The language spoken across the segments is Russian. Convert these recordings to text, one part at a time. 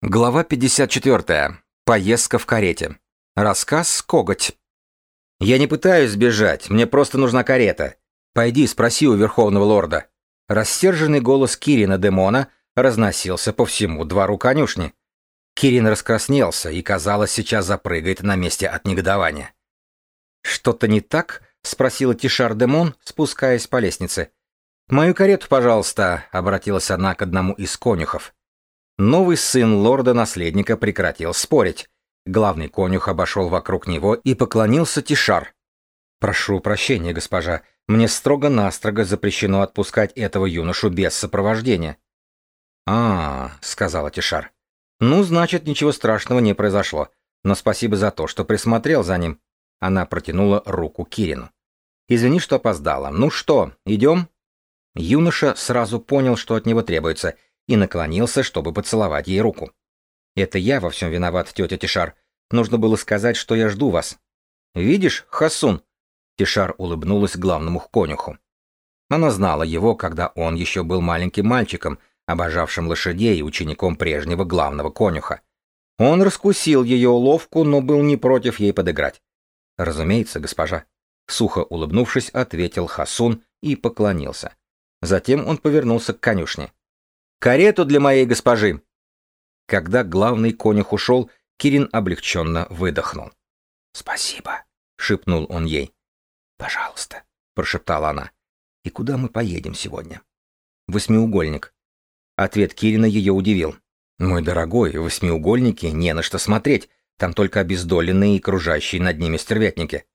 Глава 54. Поездка в карете. Рассказ «Коготь». «Я не пытаюсь сбежать, мне просто нужна карета. Пойди спроси у Верховного Лорда». Рассерженный голос Кирина Демона разносился по всему двору конюшни. Кирин раскраснелся и, казалось, сейчас запрыгает на месте от негодования. «Что-то не так?» — спросила Тишар Демон, спускаясь по лестнице. «Мою карету, пожалуйста», — обратилась она к одному из конюхов. Новый сын лорда-наследника прекратил спорить. Главный конюх обошел вокруг него и поклонился Тишар. «Прошу прощения, госпожа, мне строго-настрого запрещено отпускать этого юношу без сопровождения». «А, — сказала Тишар. Ну, значит, ничего страшного не произошло. Но спасибо за то, что присмотрел за ним». Она протянула руку Кирину. «Извини, что опоздала. Ну что, идем?» Юноша сразу понял, что от него требуется — и наклонился, чтобы поцеловать ей руку. «Это я во всем виноват, тетя Тишар. Нужно было сказать, что я жду вас». «Видишь, Хасун?» Тишар улыбнулась главному конюху. Она знала его, когда он еще был маленьким мальчиком, обожавшим лошадей и учеником прежнего главного конюха. Он раскусил ее уловку, но был не против ей подыграть. «Разумеется, госпожа». Сухо улыбнувшись, ответил Хасун и поклонился. Затем он повернулся к конюшне. Карету для моей госпожи!» Когда главный конюх ушел, Кирин облегченно выдохнул. «Спасибо», — шепнул он ей. «Пожалуйста», — прошептала она. «И куда мы поедем сегодня?» «Восьмиугольник». Ответ Кирина ее удивил. «Мой дорогой, восьмиугольники не на что смотреть, там только обездоленные и кружащие над ними стервятники.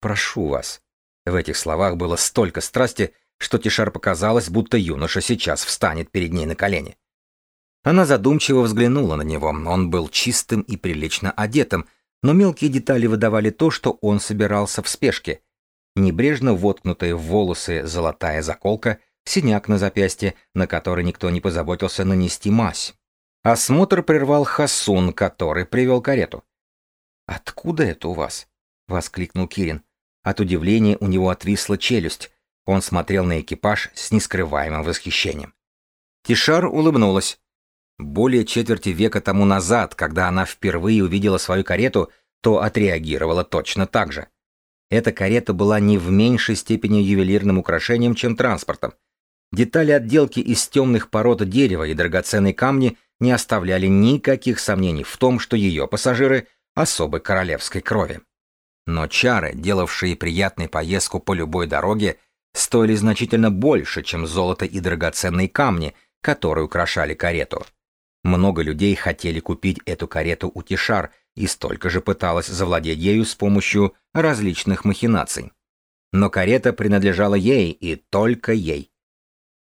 Прошу вас». В этих словах было столько страсти, что Тишар показалось, будто юноша сейчас встанет перед ней на колени. Она задумчиво взглянула на него. Он был чистым и прилично одетым, но мелкие детали выдавали то, что он собирался в спешке. Небрежно воткнутая в волосы золотая заколка, синяк на запястье, на который никто не позаботился нанести мазь. Осмотр прервал Хасун, который привел карету. «Откуда это у вас?» — воскликнул Кирин. От удивления у него отвисла челюсть. Он смотрел на экипаж с нескрываемым восхищением. Тишар улыбнулась. Более четверти века тому назад, когда она впервые увидела свою карету, то отреагировала точно так же. Эта карета была не в меньшей степени ювелирным украшением, чем транспортом. Детали отделки из темных пород дерева и драгоценные камни не оставляли никаких сомнений в том, что ее пассажиры особой королевской крови. Но чары, делавшие приятной поездку по любой дороге, стоили значительно больше, чем золото и драгоценные камни, которые украшали карету. Много людей хотели купить эту карету у Тишар и столько же пыталось завладеть ею с помощью различных махинаций. Но карета принадлежала ей и только ей.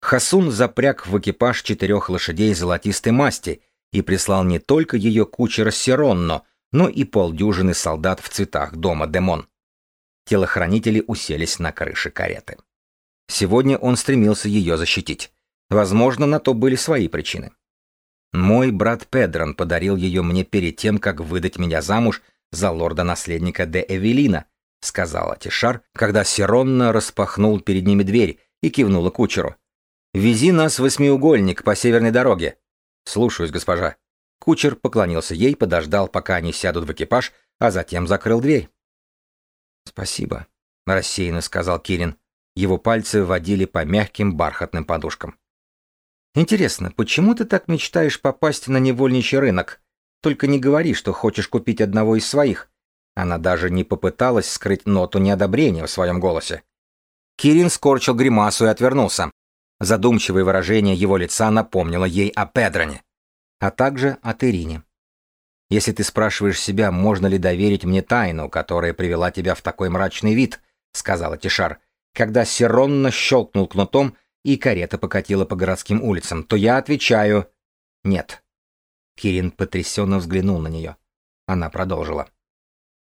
Хасун запряг в экипаж четырех лошадей золотистой масти и прислал не только ее кучера Сиронно, но и полдюжины солдат в цветах дома Демон. Телохранители уселись на крыше кареты. Сегодня он стремился ее защитить. Возможно, на то были свои причины. Мой брат Педрон подарил ее мне перед тем, как выдать меня замуж за лорда-наследника де Эвелина, сказала Тишар, когда Сиронна распахнул перед ними дверь и кивнула кучеру. «Вези нас в восьмиугольник по северной дороге». «Слушаюсь, госпожа». Кучер поклонился ей, подождал, пока они сядут в экипаж, а затем закрыл дверь. «Спасибо», — рассеянно сказал Кирин. Его пальцы водили по мягким бархатным подушкам. «Интересно, почему ты так мечтаешь попасть на невольничий рынок? Только не говори, что хочешь купить одного из своих». Она даже не попыталась скрыть ноту неодобрения в своем голосе. Кирин скорчил гримасу и отвернулся. Задумчивое выражение его лица напомнило ей о Педроне, а также о Терине. «Если ты спрашиваешь себя, можно ли доверить мне тайну, которая привела тебя в такой мрачный вид», — сказала Тишар, когда Сиронно щелкнул кнутом, и карета покатила по городским улицам, то я отвечаю «нет». Кирин потрясенно взглянул на нее. Она продолжила.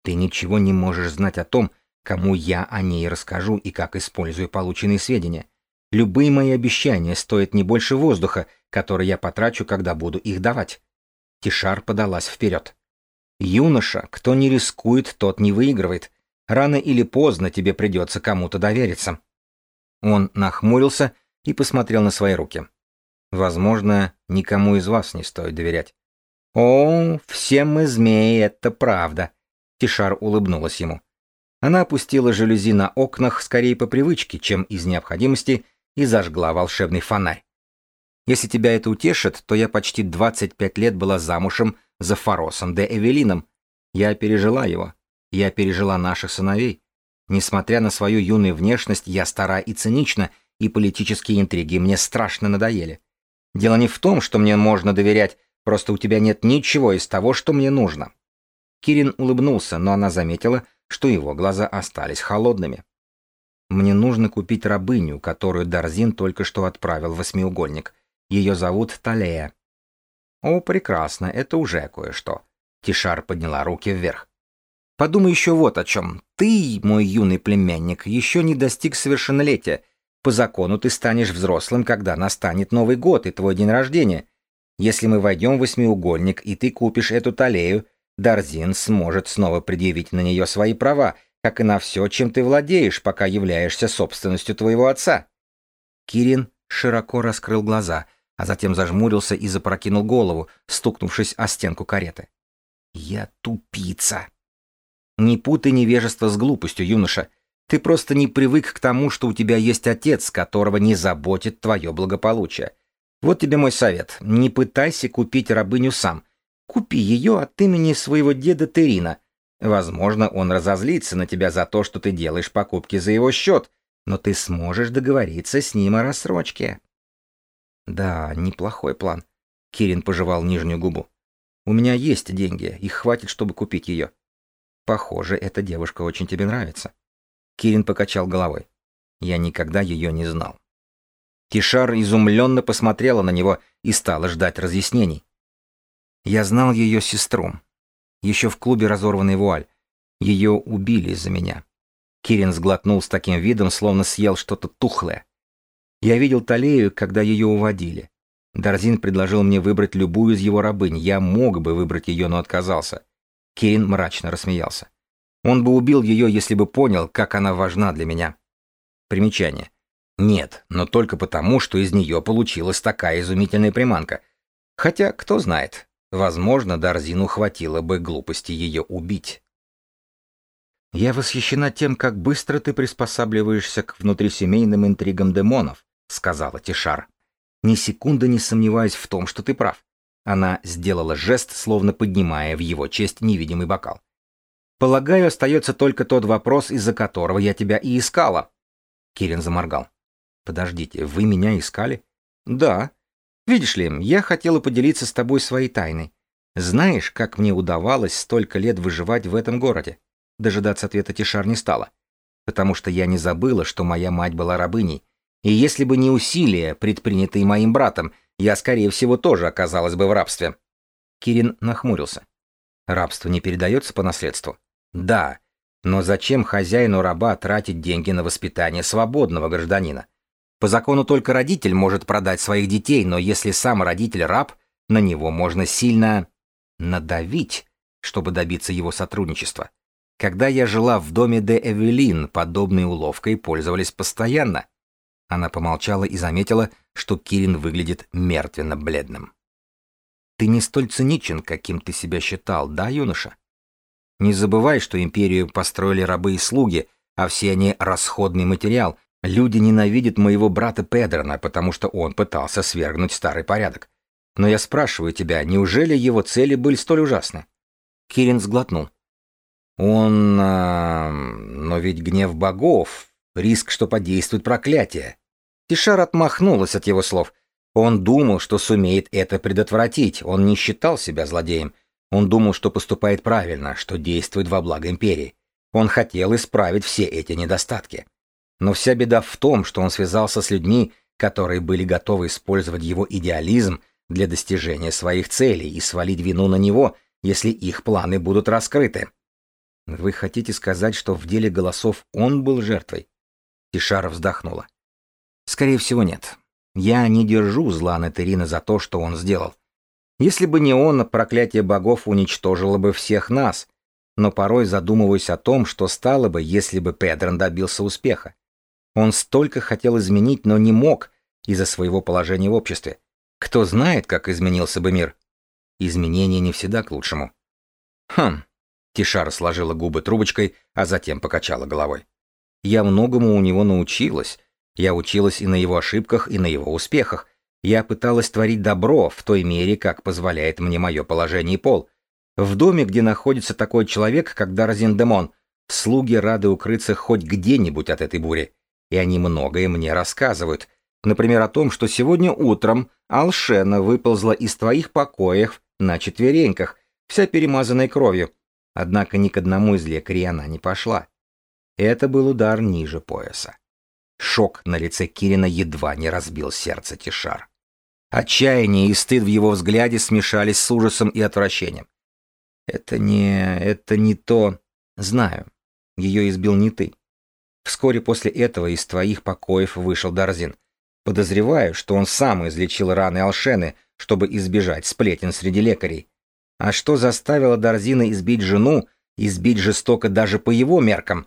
«Ты ничего не можешь знать о том, кому я о ней расскажу и как использую полученные сведения. Любые мои обещания стоят не больше воздуха, который я потрачу, когда буду их давать». Тишар подалась вперед. «Юноша, кто не рискует, тот не выигрывает. Рано или поздно тебе придется кому-то довериться. Он нахмурился и посмотрел на свои руки. Возможно, никому из вас не стоит доверять. «О, все мы змеи, это правда», — Тишар улыбнулась ему. Она опустила жалюзи на окнах скорее по привычке, чем из необходимости, и зажгла волшебный фонарь. «Если тебя это утешит, то я почти 25 лет была замужем за Фаросом де Эвелином. Я пережила его. Я пережила наших сыновей. Несмотря на свою юную внешность, я стара и цинична, и политические интриги мне страшно надоели. Дело не в том, что мне можно доверять, просто у тебя нет ничего из того, что мне нужно. Кирин улыбнулся, но она заметила, что его глаза остались холодными. Мне нужно купить рабыню, которую Дарзин только что отправил в восьмиугольник. Ее зовут Талея. О, прекрасно, это уже кое-что. Тишар подняла руки вверх. Подумай еще вот о чем. Ты, мой юный племянник, еще не достиг совершеннолетия. По закону ты станешь взрослым, когда настанет Новый год и твой день рождения. Если мы войдем в восьмиугольник, и ты купишь эту талею, Дарзин сможет снова предъявить на нее свои права, как и на все, чем ты владеешь, пока являешься собственностью твоего отца. Кирин широко раскрыл глаза, а затем зажмурился и запрокинул голову, стукнувшись о стенку кареты. «Я тупица!» Не путай невежество с глупостью, юноша. Ты просто не привык к тому, что у тебя есть отец, которого не заботит твое благополучие. Вот тебе мой совет. Не пытайся купить рабыню сам. Купи ее от имени своего деда Терина. Возможно, он разозлится на тебя за то, что ты делаешь покупки за его счет, но ты сможешь договориться с ним о рассрочке. Да, неплохой план. Кирин пожевал нижнюю губу. У меня есть деньги, их хватит, чтобы купить ее. Похоже, эта девушка очень тебе нравится. Кирин покачал головой. Я никогда ее не знал. Тишар изумленно посмотрела на него и стала ждать разъяснений. Я знал ее сестру. Еще в клубе разорванный вуаль. Ее убили из-за меня. Кирин сглотнул с таким видом, словно съел что-то тухлое. Я видел Талею, когда ее уводили. Дарзин предложил мне выбрать любую из его рабынь. Я мог бы выбрать ее, но отказался. Кейн мрачно рассмеялся. Он бы убил ее, если бы понял, как она важна для меня. Примечание. Нет, но только потому, что из нее получилась такая изумительная приманка. Хотя, кто знает, возможно, Дарзину хватило бы глупости ее убить. «Я восхищена тем, как быстро ты приспосабливаешься к внутрисемейным интригам демонов», — сказала Тишар. «Ни секунды не сомневаюсь в том, что ты прав. Она сделала жест, словно поднимая в его честь невидимый бокал. «Полагаю, остается только тот вопрос, из-за которого я тебя и искала». Кирин заморгал. «Подождите, вы меня искали?» «Да. Видишь ли, я хотела поделиться с тобой своей тайной. Знаешь, как мне удавалось столько лет выживать в этом городе?» Дожидаться ответа Тишар не стала. «Потому что я не забыла, что моя мать была рабыней. И если бы не усилия, предпринятые моим братом, я, скорее всего, тоже оказалась бы в рабстве. Кирин нахмурился. Рабство не передается по наследству? Да. Но зачем хозяину раба тратить деньги на воспитание свободного гражданина? По закону только родитель может продать своих детей, но если сам родитель раб, на него можно сильно надавить, чтобы добиться его сотрудничества. Когда я жила в доме де Эвелин, подобной уловкой пользовались постоянно. Она помолчала и заметила, что Кирин выглядит мертвенно-бледным. «Ты не столь циничен, каким ты себя считал, да, юноша? Не забывай, что империю построили рабы и слуги, а все они — расходный материал. Люди ненавидят моего брата Педрона, потому что он пытался свергнуть старый порядок. Но я спрашиваю тебя, неужели его цели были столь ужасны?» Кирин сглотнул. «Он... А, но ведь гнев богов, риск, что подействует проклятие. Тишар отмахнулась от его слов. Он думал, что сумеет это предотвратить, он не считал себя злодеем. Он думал, что поступает правильно, что действует во благо империи. Он хотел исправить все эти недостатки. Но вся беда в том, что он связался с людьми, которые были готовы использовать его идеализм для достижения своих целей и свалить вину на него, если их планы будут раскрыты. Вы хотите сказать, что в деле голосов он был жертвой? Тишара вздохнула. Скорее всего, нет. Я не держу зла на Терина за то, что он сделал. Если бы не он, проклятие богов уничтожило бы всех нас. Но порой задумываюсь о том, что стало бы, если бы Педрон добился успеха. Он столько хотел изменить, но не мог из-за своего положения в обществе. Кто знает, как изменился бы мир? Изменения не всегда к лучшему. Хм. Тишара сложила губы трубочкой, а затем покачала головой. Я многому у него научилась. Я училась и на его ошибках, и на его успехах. Я пыталась творить добро в той мере, как позволяет мне мое положение и пол. В доме, где находится такой человек, как Дарзин Демон, слуги рады укрыться хоть где-нибудь от этой бури. И они многое мне рассказывают. Например, о том, что сегодня утром Алшена выползла из твоих покоев на четвереньках, вся перемазанная кровью. Однако ни к одному из лекарей она не пошла. Это был удар ниже пояса. Шок на лице Кирина едва не разбил сердце Тишар. Отчаяние и стыд в его взгляде смешались с ужасом и отвращением. «Это не... это не то... Знаю. Ее избил не ты. Вскоре после этого из твоих покоев вышел Дарзин. Подозреваю, что он сам излечил раны Алшены, чтобы избежать сплетен среди лекарей. А что заставило Дарзина избить жену, избить жестоко даже по его меркам?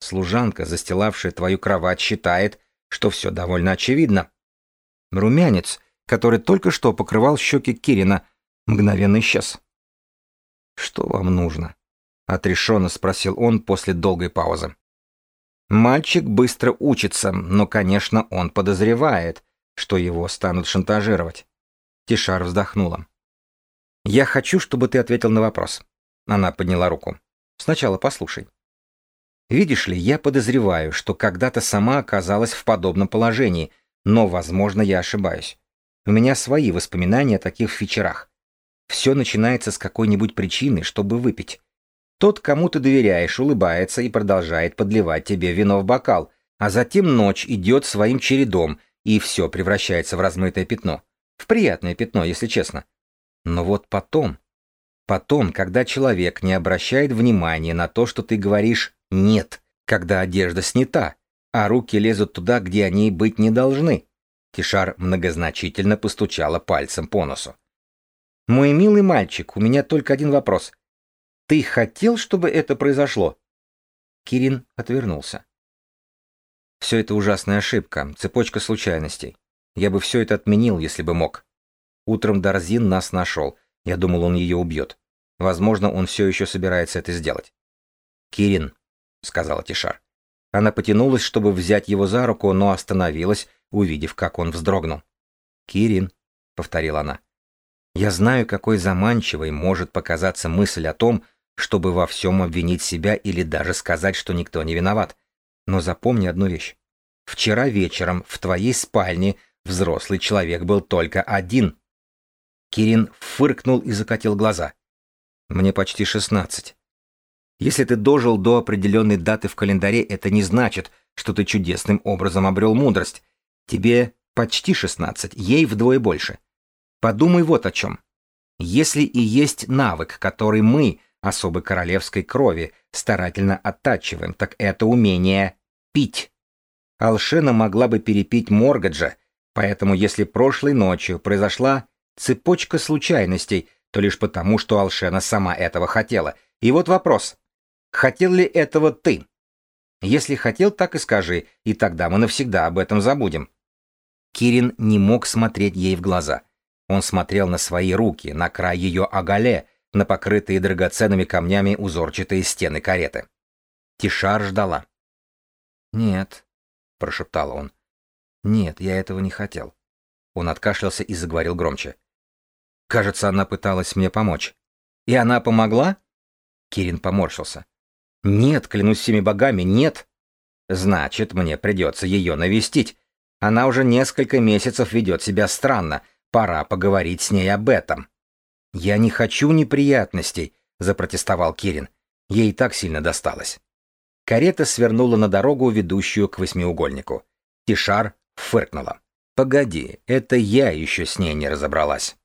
Служанка, застилавшая твою кровать, считает, что все довольно очевидно. Румянец, который только что покрывал щеки Кирина, мгновенно исчез. «Что вам нужно?» — отрешенно спросил он после долгой паузы. Мальчик быстро учится, но, конечно, он подозревает, что его станут шантажировать. Тишар вздохнула. «Я хочу, чтобы ты ответил на вопрос». Она подняла руку. «Сначала послушай. Видишь ли, я подозреваю, что когда-то сама оказалась в подобном положении, но, возможно, я ошибаюсь. У меня свои воспоминания о таких вечерах. Все начинается с какой-нибудь причины, чтобы выпить. Тот, кому ты доверяешь, улыбается и продолжает подливать тебе вино в бокал, а затем ночь идет своим чередом, и все превращается в размытое пятно. В приятное пятно, если честно. Но вот потом... Потом, когда человек не обращает внимания на то, что ты говоришь «нет», когда одежда снята, а руки лезут туда, где они быть не должны, Тишар многозначительно постучала пальцем по носу. «Мой милый мальчик, у меня только один вопрос. Ты хотел, чтобы это произошло?» Кирин отвернулся. «Все это ужасная ошибка, цепочка случайностей. Я бы все это отменил, если бы мог. Утром Дарзин нас нашел. Я думал, он ее убьет. Возможно, он все еще собирается это сделать». «Кирин», — сказала Тишар. Она потянулась, чтобы взять его за руку, но остановилась, увидев, как он вздрогнул. «Кирин», — повторила она, — «я знаю, какой заманчивой может показаться мысль о том, чтобы во всем обвинить себя или даже сказать, что никто не виноват. Но запомни одну вещь. Вчера вечером в твоей спальне взрослый человек был только один». Кирин фыркнул и закатил глаза. «Мне почти шестнадцать. Если ты дожил до определенной даты в календаре, это не значит, что ты чудесным образом обрел мудрость. Тебе почти 16, ей вдвое больше. Подумай вот о чем. Если и есть навык, который мы, особо королевской крови, старательно оттачиваем, так это умение пить. Алшена могла бы перепить Моргаджа, поэтому если прошлой ночью произошла цепочка случайностей, то лишь потому, что Алшена сама этого хотела. И вот вопрос. Хотел ли этого ты? Если хотел, так и скажи, и тогда мы навсегда об этом забудем. Кирин не мог смотреть ей в глаза. Он смотрел на свои руки, на край ее оголе, на покрытые драгоценными камнями узорчатые стены кареты. Тишар ждала. «Нет», — прошептал он. «Нет, я этого не хотел». Он откашлялся и заговорил громче. «Кажется, она пыталась мне помочь». «И она помогла?» Кирин поморщился. «Нет, клянусь всеми богами, нет!» «Значит, мне придется ее навестить. Она уже несколько месяцев ведет себя странно. Пора поговорить с ней об этом». «Я не хочу неприятностей», — запротестовал Кирин. Ей так сильно досталось. Карета свернула на дорогу, ведущую к восьмиугольнику. Тишар фыркнула. «Погоди, это я еще с ней не разобралась».